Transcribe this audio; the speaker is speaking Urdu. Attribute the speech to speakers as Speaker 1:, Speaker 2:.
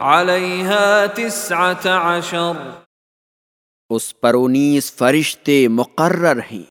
Speaker 1: علیہ تسعة عشر۔
Speaker 2: اس پر انیس فرشتے مقرر ہیں۔